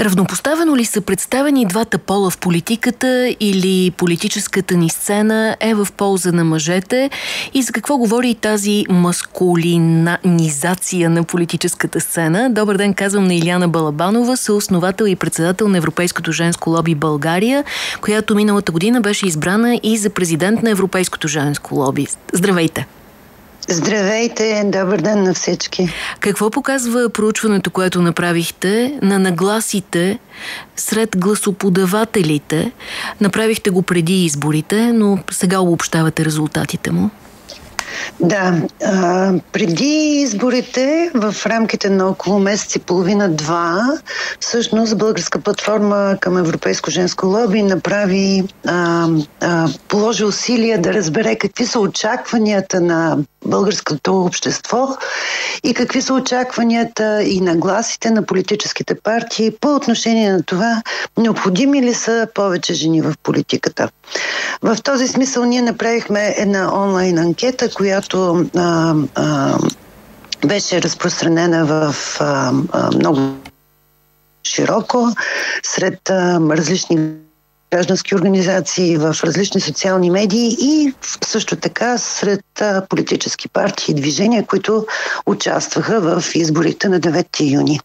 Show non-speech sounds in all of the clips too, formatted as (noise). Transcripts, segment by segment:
Равнопоставено ли са представени двата пола в политиката или политическата ни сцена е в полза на мъжете и за какво говори тази маскулинизация на политическата сцена? Добър ден, казвам на Иляна Балабанова, съосновател и председател на Европейското женско лоби България, която миналата година беше избрана и за президент на Европейското женско лоби. Здравейте! Здравейте, добър ден на всички. Какво показва проучването, което направихте на нагласите сред гласоподавателите? Направихте го преди изборите, но сега обобщавате резултатите му. Да, а, преди изборите, в рамките на около месец и половина-два, всъщност Българска платформа към Европейско женско лоби направи, а, а, положи усилия да разбере какви са очакванията на българското общество и какви са очакванията и нагласите на политическите партии по отношение на това, необходими ли са повече жени в политиката. В този смисъл ние направихме една онлайн анкета, която а, а, беше разпространена в а, а, много широко сред а, различни граждански организации, в различни социални медии и също така сред политически партии и движения, които участваха в изборите на 9 юни.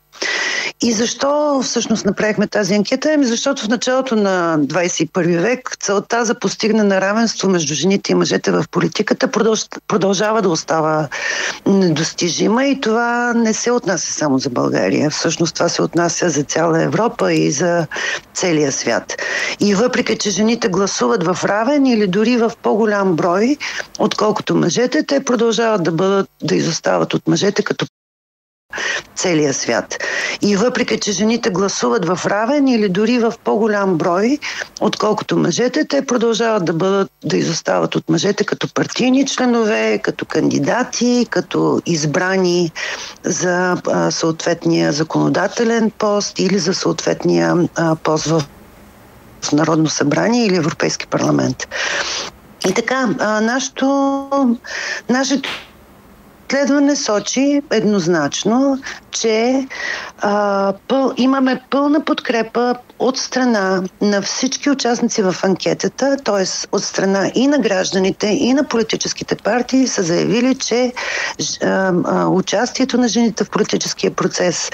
И защо всъщност направихме тази анкета? Ами защото в началото на 21 век целта за постигане на равенство между жените и мъжете в политиката продължава да остава недостижима и това не се отнася само за България. Всъщност това се отнася за цяла Европа и за целия свят. И въпреки, че жените гласуват в равен или дори в по-голям брой, отколкото мъжете, те продължават да бъдат, да изостават от мъжете като целия свят. И въпреки, че жените гласуват в равен или дори в по-голям брой, отколкото мъжете, те продължават да бъдат, да изостават от мъжете като партийни членове, като кандидати, като избрани за а, съответния законодателен пост или за съответния а, пост в в Народно събрание или Европейски парламент. И така, а, нашето, нашето изследване сочи еднозначно, че а, пъл, имаме пълна подкрепа от страна на всички участници в анкетата, т.е. от страна и на гражданите, и на политическите партии са заявили, че а, а, участието на жените в политическия процес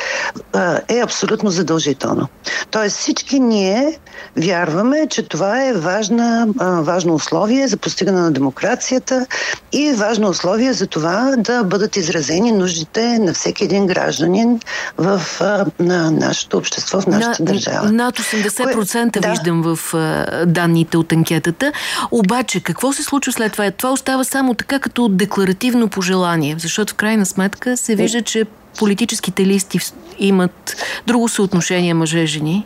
а, е абсолютно задължително. Т.е. всички ние вярваме, че това е важна, а, важно условие за постигане на демокрацията и важно условие за това да бъдат изразени нуждите на всеки един гражданин в а, на нашето общество, в нашата на, държава. Над 80% Кое, виждам да. в а, данните от анкетата. Обаче, какво се случва след това? Това остава само така като декларативно пожелание, защото в крайна сметка се вижда, че политическите листи имат друго съотношение мъже-жени.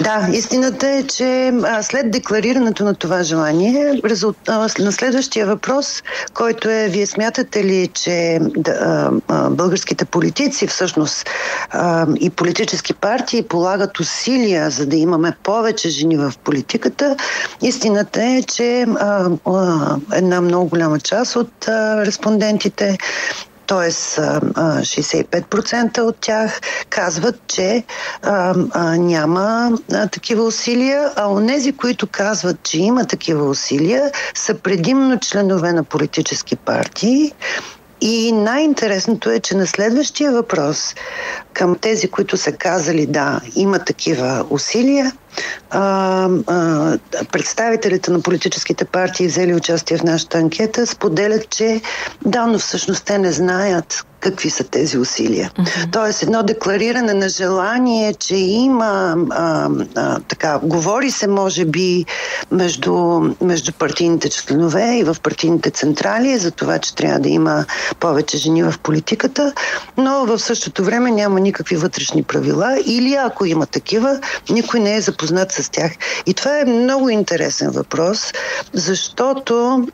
Да, истината е, че след декларирането на това желание, на следващия въпрос, който е, вие смятате ли, че българските политици всъщност и политически партии полагат усилия, за да имаме повече жени в политиката, истината е, че една много голяма част от респондентите т.е. 65% от тях казват, че а, а, няма а, такива усилия, а онези, които казват, че има такива усилия, са предимно членове на политически партии и най-интересното е, че на следващия въпрос към тези, които са казали да, има такива усилия, а, а, представителите на политическите партии, взели участие в нашата анкета, споделят, че да, но всъщност те не знаят какви са тези усилия. Mm-hmm. Тоест едно деклариране на желание, че има а, а, така, говори се може би между, между партийните членове и в партийните централи за това, че трябва да има повече жени в политиката, но в същото време няма никакви вътрешни правила или ако има такива, никой не е запознат с тях. И това е много интересен въпрос, защото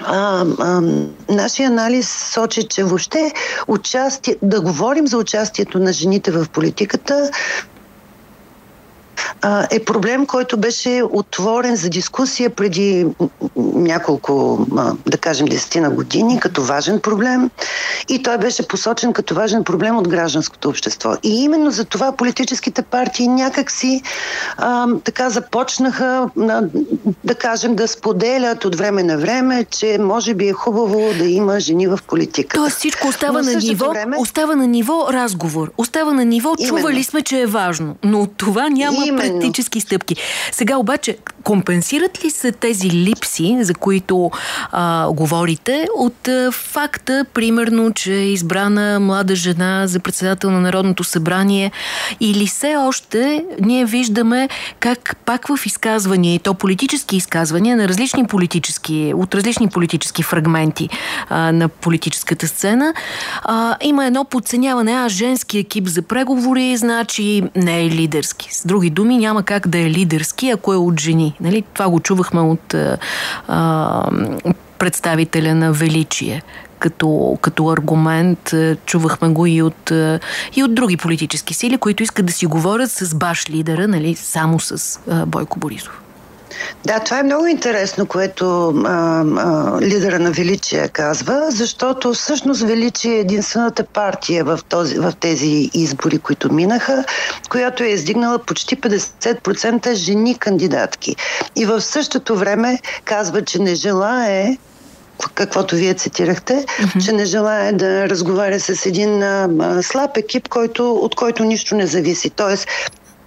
а, а, нашия анализ сочи, че въобще участие, да говорим за участието на жените в политиката е проблем, който беше отворен за дискусия преди няколко, да кажем, десетина години като важен проблем и той беше посочен като важен проблем от гражданското общество. И именно за това политическите партии някакси а, така започнаха, а, да кажем, да споделят от време на време, че може би е хубаво да има жени в политиката. Тоест всичко остава на ниво, време... остава на ниво разговор. Остава на ниво, Именно. чували сме, че е важно. Но от това няма Именно. практически стъпки. Сега обаче, компенсират ли се тези липси, за които а, говорите, от а, факта, примерно, че е избрана млада жена за председател на Народното събрание или все още ние виждаме как пак в изказвания, и то политически изказвания на различни политически, от различни политически фрагменти а, на политическата сцена, а, има едно подценяване, а женски екип за преговори значи не е лидерски. С други думи, няма как да е лидерски, ако е от жени. Нали? Това го чувахме от а, представителя на Величие като, като аргумент. Чувахме го и от, и от други политически сили, които искат да си говорят с баш лидера, нали, само с а, Бойко Борисов. Да, това е много интересно, което а, а, лидера на Величие казва, защото всъщност Величие е единствената партия в, този, в тези избори, които минаха, която е издигнала почти 50% жени кандидатки. И в същото време казва, че не желае каквото вие цитирахте, mm-hmm. че не желая да разговаря с един а, слаб екип, който, от който нищо не зависи. Тоест,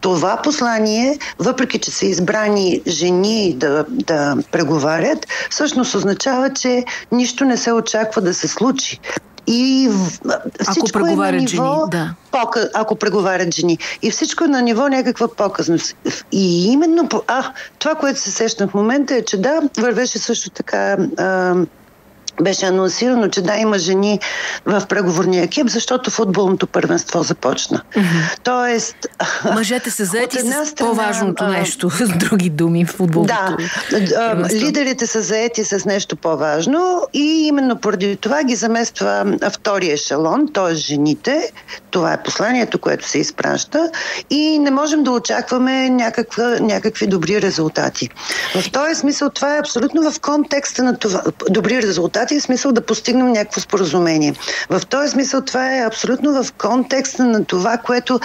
това послание, въпреки че са избрани жени да, да преговарят, всъщност означава, че нищо не се очаква да се случи. И всичко ако преговарят е на ниво, жени, да. Пока, ако преговарят жени. И всичко е на ниво някаква показност. И именно, а, това, което се сещам в момента е, че да, вървеше също така а, беше анонсирано, че да, има жени в преговорния екип, защото футболното първенство започна. Mm-hmm. Тоест... Мъжете са заети с страна, по-важното а, нещо, с други думи в футболното Да, лидерите са заети с нещо по-важно и именно поради това ги замества втория ешелон, т.е. жените. Това е посланието, което се изпраща и не можем да очакваме някаква, някакви добри резултати. В този смисъл това е абсолютно в контекста на това. Добри резултати резултати, в смисъл да постигнем някакво споразумение. В този смисъл това е абсолютно в контекста на това, което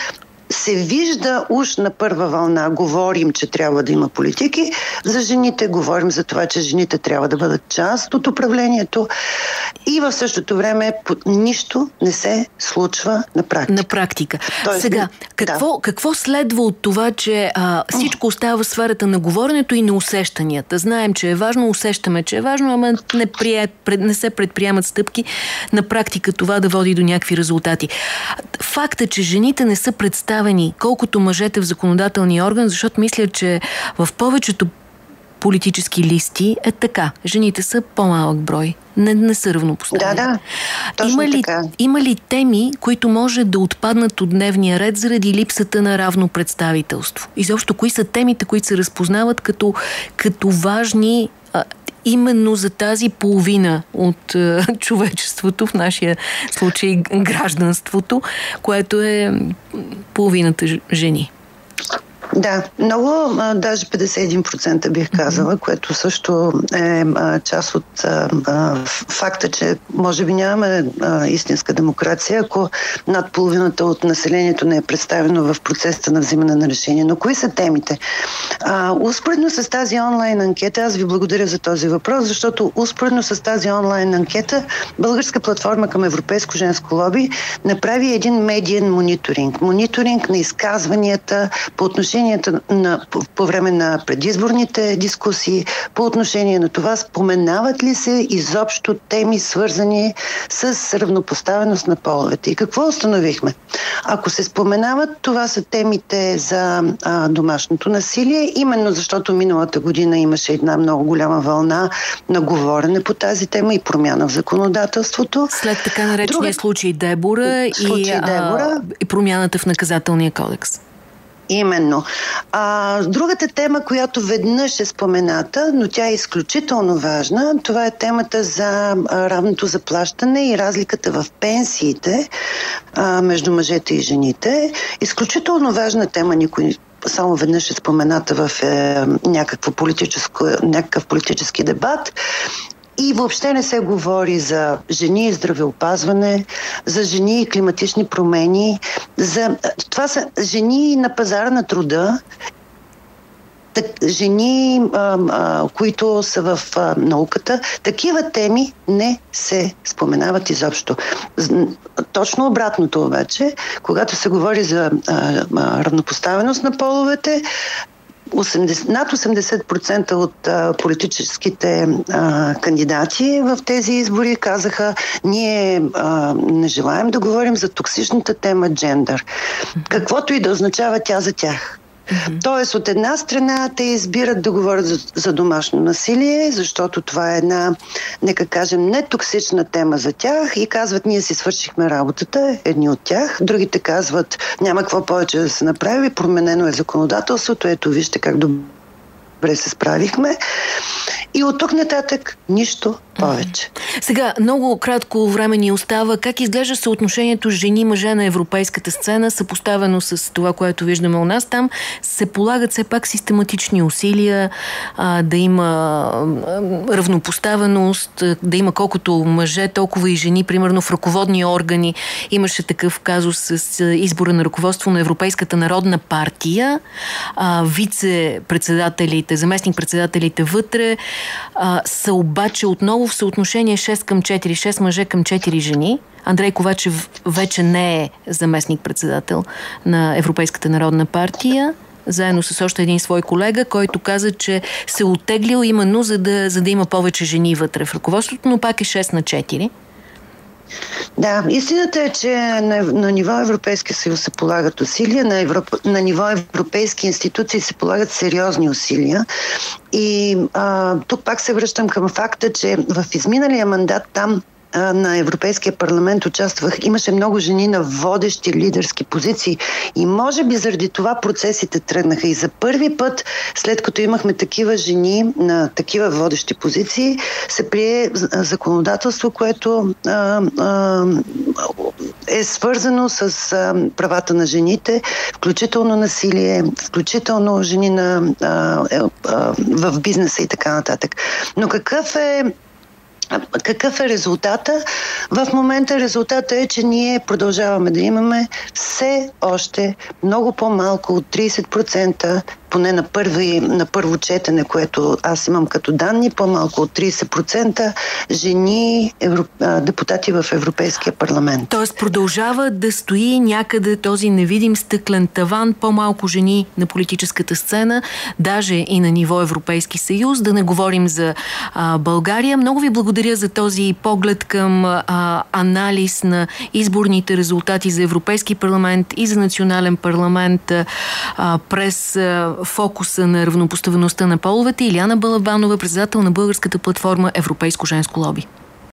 се вижда уж на първа вълна. Говорим, че трябва да има политики за жените, говорим за това, че жените трябва да бъдат част от управлението и в същото време нищо не се случва на практика. На практика. Тоест, Сега, какво, да. какво следва от това, че а, всичко остава в сферата на говоренето и на усещанията? Знаем, че е важно, усещаме, че е важно, ама не, прие, не се предприемат стъпки на практика това да води до някакви резултати. Факта, че жените не са представени представени колкото мъжете в законодателния орган, защото мисля, че в повечето политически листи е така. Жените са по-малък брой. Не, не са равнопоставени. Да, да. Точно има, ли, така. има ли теми, които може да отпаднат от дневния ред заради липсата на равно представителство? И защо кои са темите, които се разпознават като, като важни именно за тази половина от а, (laughs) човечеството, в нашия случай гражданството, което е половината жени. Да, много, даже 51% бих казала, което също е част от факта, че може би нямаме истинска демокрация, ако над половината от населението не е представено в процеса на взимане на решение. Но кои са темите? Успоредно с тази онлайн анкета, аз ви благодаря за този въпрос, защото успоредно с тази онлайн анкета Българска платформа към Европейско женско лоби направи един медиен мониторинг. Мониторинг на изказванията по отношение отношението на, по, по време на предизборните дискусии, по отношение на това, споменават ли се изобщо теми, свързани с равнопоставеност на половете. И какво установихме? Ако се споменават, това са темите за а, домашното насилие, именно защото миналата година имаше една много голяма вълна на говорене по тази тема и промяна в законодателството. След така наречения Друга... случай Дебора, случай и, Дебора. А, и промяната в наказателния кодекс. Именно. А, другата тема, която веднъж е спомената, но тя е изключително важна, това е темата за равното заплащане и разликата в пенсиите а, между мъжете и жените. Изключително важна тема, никой само веднъж е спомената в е, някакво политическо, някакъв политически дебат. И въобще не се говори за жени и здравеопазване, за жени и климатични промени. За... Това са жени на пазара на труда так, жени, а, а, които са в а, науката, такива теми не се споменават изобщо. Точно обратното обаче, когато се говори за а, а, равнопоставеност на половете, 80, над 80% от а, политическите а, кандидати в тези избори казаха, ние а, не желаем да говорим за токсичната тема джендър. Каквото и да означава тя за тях. Mm-hmm. Тоест, от една страна те избират да говорят за, за домашно насилие, защото това е една, нека кажем, нетоксична тема за тях и казват, ние си свършихме работата, едни от тях. Другите казват, няма какво повече да се направи, променено е законодателството, ето вижте как добре се справихме. И от тук нататък нищо повече. Сега, много кратко време ни остава. Как изглежда съотношението жени-мъже на европейската сцена, съпоставено с това, което виждаме у нас? Там се полагат все пак систематични усилия а, да има а, равнопоставеност, да има колкото мъже, толкова и жени. Примерно в ръководни органи имаше такъв казус с избора на ръководство на Европейската народна партия. А, вице-председателите, заместник-председателите вътре а, са обаче отново в съотношение 6 към 4, 6 мъже към 4 жени. Андрей Ковачев вече не е заместник-председател на Европейската народна партия заедно с още един свой колега, който каза, че се оттеглил именно за да, за да има повече жени вътре в ръководството, но пак е 6 на 4. Да, истината е, че на, на ниво Европейски съюз се полагат усилия, на, Европ... на ниво европейски институции се полагат сериозни усилия. И а, тук пак се връщам към факта, че в изминалия мандат там на Европейския парламент участвах, имаше много жени на водещи лидерски позиции и може би заради това процесите тръгнаха. И за първи път, след като имахме такива жени на такива водещи позиции, се прие законодателство, което а, а, е свързано с а, правата на жените, включително насилие, включително жени на, а, а, в бизнеса и така нататък. Но какъв е какъв е резултата? В момента резултата е, че ние продължаваме да имаме все още много по-малко от 30% поне на, първи, на първо четене, което аз имам като данни, по-малко от 30% жени евро, депутати в Европейския парламент. Тоест продължава да стои някъде този невидим стъклен таван, по-малко жени на политическата сцена, даже и на ниво Европейски съюз. Да не говорим за а, България. Много ви благодаря за този поглед към а, анализ на изборните резултати за Европейски парламент и за национален парламент а, през фокуса на равнопоставеността на половете. Иляна Балабанова, председател на българската платформа Европейско женско лоби.